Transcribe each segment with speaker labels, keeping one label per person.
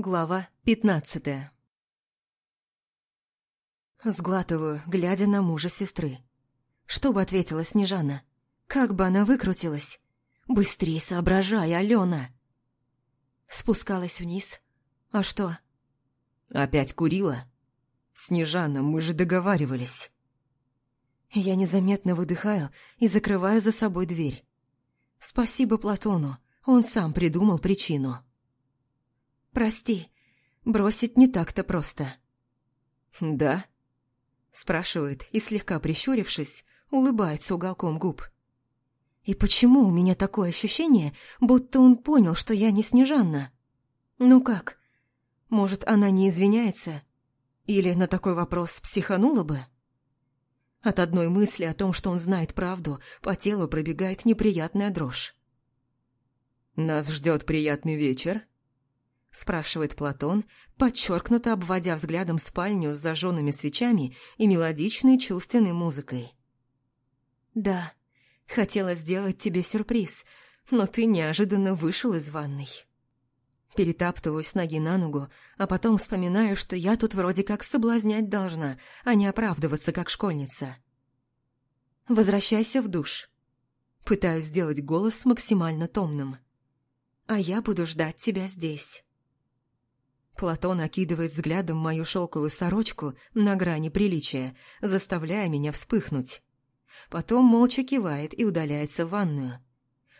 Speaker 1: Глава пятнадцатая Сглатываю, глядя на мужа сестры. Что бы ответила Снежана? Как бы она выкрутилась? Быстрее соображай, Алена! Спускалась вниз. А что?
Speaker 2: Опять курила? Снежана, мы же договаривались.
Speaker 1: Я незаметно выдыхаю и закрываю за собой дверь. Спасибо Платону, он сам придумал причину. «Прости, бросить не так-то просто».
Speaker 2: «Да?»
Speaker 1: Спрашивает и, слегка прищурившись, улыбается уголком губ. И почему у меня такое ощущение, будто он понял, что я не Снежанна? Ну как? Может, она не извиняется? Или на такой вопрос психанула бы? От одной мысли о том, что он знает правду, по телу пробегает неприятная дрожь.
Speaker 2: «Нас ждет приятный вечер?»
Speaker 1: – спрашивает Платон, подчеркнуто обводя взглядом спальню с зажженными свечами и мелодичной чувственной музыкой. «Да, хотела сделать тебе сюрприз, но ты неожиданно вышел из ванной». Перетаптываюсь с ноги на ногу, а потом вспоминаю, что я тут вроде как соблазнять должна, а не оправдываться как школьница. «Возвращайся в душ». Пытаюсь сделать голос максимально томным. «А я буду ждать тебя здесь». Платон окидывает взглядом мою шелковую сорочку на грани приличия, заставляя меня вспыхнуть. Потом молча кивает и удаляется в ванную.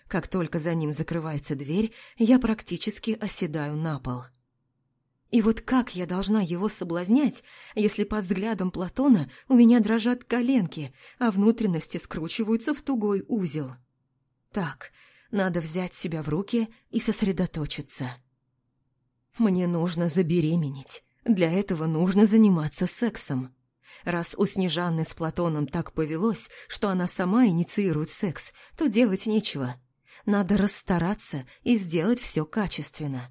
Speaker 1: Как только за ним закрывается дверь, я практически оседаю на пол. И вот как я должна его соблазнять, если под взглядом Платона у меня дрожат коленки, а внутренности скручиваются в тугой узел? Так, надо взять себя в руки и сосредоточиться. Мне нужно забеременеть. Для этого нужно заниматься сексом. Раз у Снежанны с Платоном так повелось, что она сама инициирует секс, то делать нечего. Надо расстараться и сделать все качественно.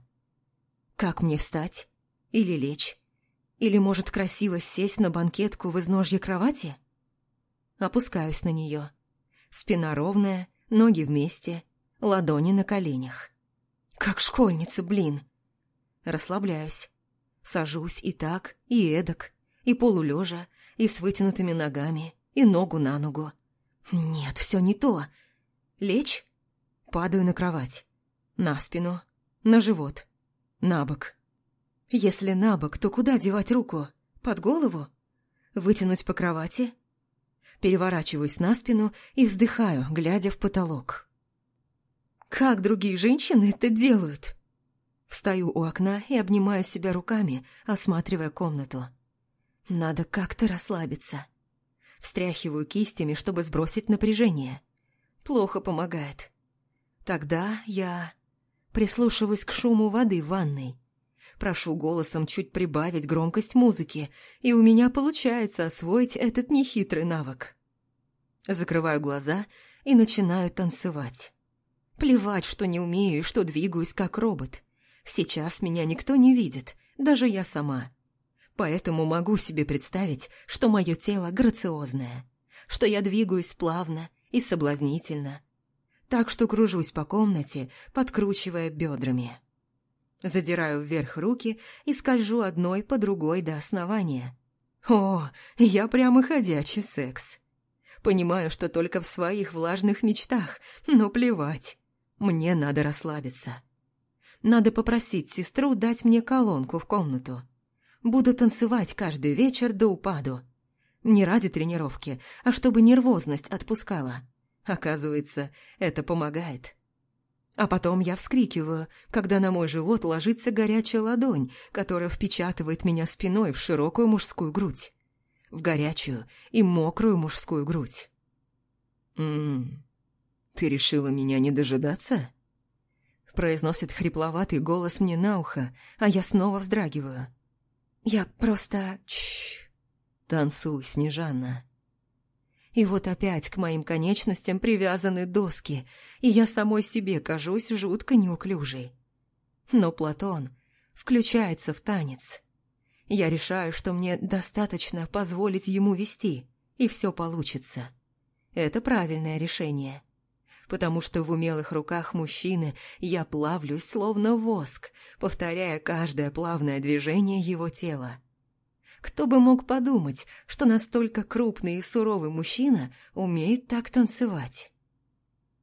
Speaker 1: Как мне встать? Или лечь? Или, может, красиво сесть на банкетку в изножье кровати? Опускаюсь на нее. Спина ровная, ноги вместе, ладони на коленях. Как школьница, блин! Расслабляюсь. Сажусь и так, и эдак, и полулежа, и с вытянутыми ногами, и ногу на ногу. Нет, все не то. Лечь? Падаю на кровать. На спину, на живот, на бок. Если на бок, то куда девать руку? Под голову? Вытянуть по кровати? Переворачиваюсь на спину и вздыхаю, глядя в потолок. Как другие женщины это делают? Встаю у окна и обнимаю себя руками, осматривая комнату. Надо как-то расслабиться. Встряхиваю кистями, чтобы сбросить напряжение. Плохо помогает. Тогда я прислушиваюсь к шуму воды в ванной. Прошу голосом чуть прибавить громкость музыки, и у меня получается освоить этот нехитрый навык. Закрываю глаза и начинаю танцевать. Плевать, что не умею и что двигаюсь как робот. Сейчас меня никто не видит, даже я сама. Поэтому могу себе представить, что мое тело грациозное, что я двигаюсь плавно и соблазнительно. Так что кружусь по комнате, подкручивая бедрами. Задираю вверх руки и скольжу одной по другой до основания. О, я прямо ходячий секс. Понимаю, что только в своих влажных мечтах, но плевать. Мне надо расслабиться. Надо попросить сестру дать мне колонку в комнату. Буду танцевать каждый вечер до упаду. Не ради тренировки, а чтобы нервозность отпускала. Оказывается, это помогает. А потом я вскрикиваю, когда на мой живот ложится горячая ладонь, которая впечатывает меня спиной в широкую мужскую грудь. В горячую и мокрую мужскую грудь. «М-м, ты решила меня не дожидаться?» Произносит хрипловатый голос мне на ухо, а я снова вздрагиваю. Я просто... Чш. Танцуй, Снежана. И вот опять к моим конечностям привязаны доски, и я самой себе кажусь жутко неуклюжей. Но Платон включается в танец. Я решаю, что мне достаточно позволить ему вести, и все получится. Это правильное решение. Потому что в умелых руках мужчины я плавлюсь, словно воск, повторяя каждое плавное движение его тела. Кто бы мог подумать, что настолько крупный и суровый мужчина умеет так танцевать?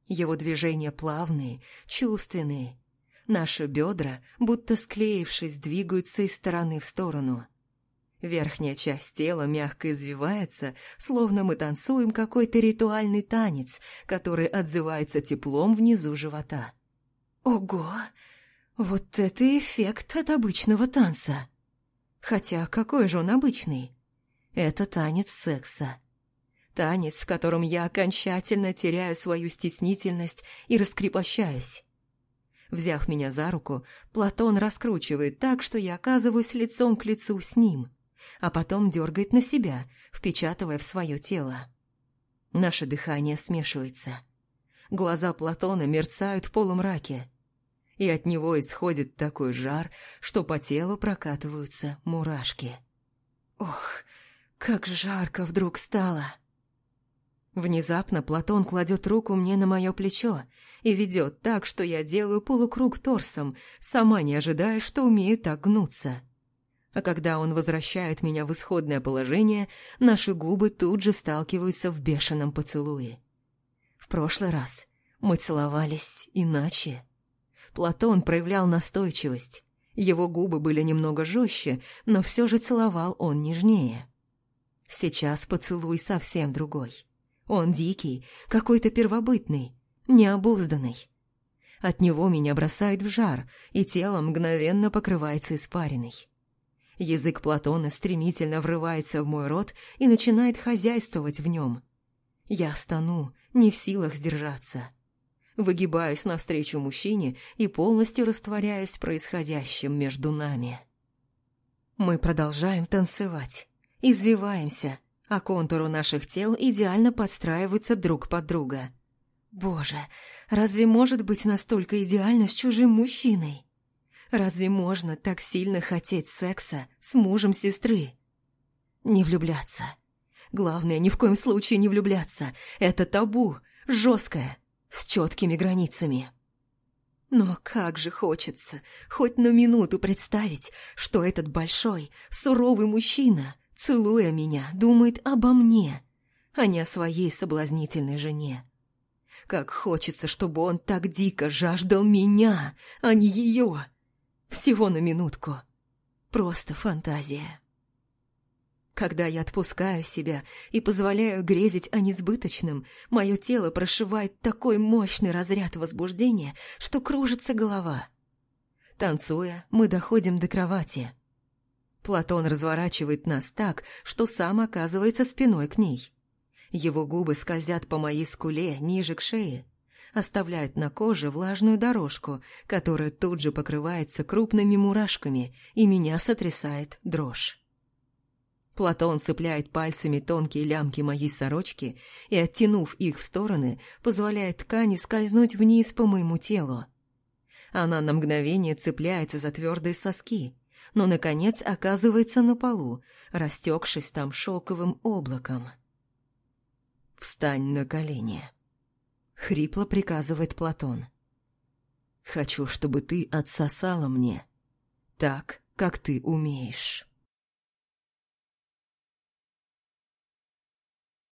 Speaker 1: Его движения плавные, чувственные. Наши бедра, будто склеившись, двигаются из стороны в сторону. Верхняя часть тела мягко извивается, словно мы танцуем какой-то ритуальный танец, который отзывается теплом внизу живота. Ого! Вот это эффект от обычного танца! Хотя какой же он обычный? Это танец секса. Танец, в котором я окончательно теряю свою стеснительность и раскрепощаюсь. Взяв меня за руку, Платон раскручивает так, что я оказываюсь лицом к лицу с ним а потом дергает на себя, впечатывая в свое тело. Наше дыхание смешивается. Глаза Платона мерцают в полумраке, и от него исходит такой жар, что по телу прокатываются мурашки. Ох, как жарко вдруг стало! Внезапно Платон кладет руку мне на мое плечо и ведет так, что я делаю полукруг торсом, сама не ожидая, что умею так гнуться а когда он возвращает меня в исходное положение, наши губы тут же сталкиваются в бешеном поцелуе. В прошлый раз мы целовались иначе. Платон проявлял настойчивость. Его губы были немного жестче, но все же целовал он нежнее. Сейчас поцелуй совсем другой. Он дикий, какой-то первобытный, необузданный. От него меня бросает в жар, и тело мгновенно покрывается испариной. Язык Платона стремительно врывается в мой рот и начинает хозяйствовать в нем. Я стану, не в силах сдержаться. Выгибаюсь навстречу мужчине и полностью растворяюсь в происходящем между нами. Мы продолжаем танцевать, извиваемся, а контуры наших тел идеально подстраиваются друг под друга. Боже, разве может быть настолько идеально с чужим мужчиной? Разве можно так сильно хотеть секса с мужем сестры? Не влюбляться. Главное, ни в коем случае не влюбляться. Это табу, жесткое, с четкими границами. Но как же хочется хоть на минуту представить, что этот большой, суровый мужчина, целуя меня, думает обо мне, а не о своей соблазнительной жене. Как хочется, чтобы он так дико жаждал меня, а не ее. Всего на минутку. Просто фантазия. Когда я отпускаю себя и позволяю грезить о несбыточном, мое тело прошивает такой мощный разряд возбуждения, что кружится голова. Танцуя, мы доходим до кровати. Платон разворачивает нас так, что сам оказывается спиной к ней. Его губы скользят по моей скуле ниже к шее, оставляет на коже влажную дорожку, которая тут же покрывается крупными мурашками, и меня сотрясает дрожь. Платон цепляет пальцами тонкие лямки моей сорочки и, оттянув их в стороны, позволяет ткани скользнуть вниз по моему телу. Она на мгновение цепляется за твердые соски, но, наконец, оказывается на полу, растекшись там шелковым облаком. «Встань на колени». — хрипло приказывает Платон. «Хочу, чтобы ты отсосала мне так, как ты умеешь».